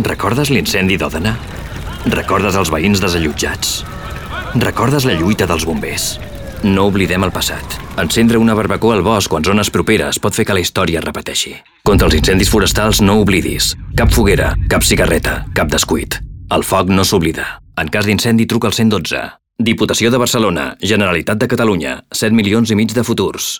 Recordes l'incendi d'Òdena? Recordes els veïns desallotjats? Recordes la lluita dels bombers? No oblidem el passat. Encendre una barbacoa al bosc o en zones properes pot fer que la història es repeteixi. Contra els incendis forestals no oblidis. Cap foguera, cap cigarreta, cap descuit. El foc no s'oblida. En cas d'incendi truca al 112. Diputació de Barcelona, Generalitat de Catalunya, 7 milions i mig de futurs.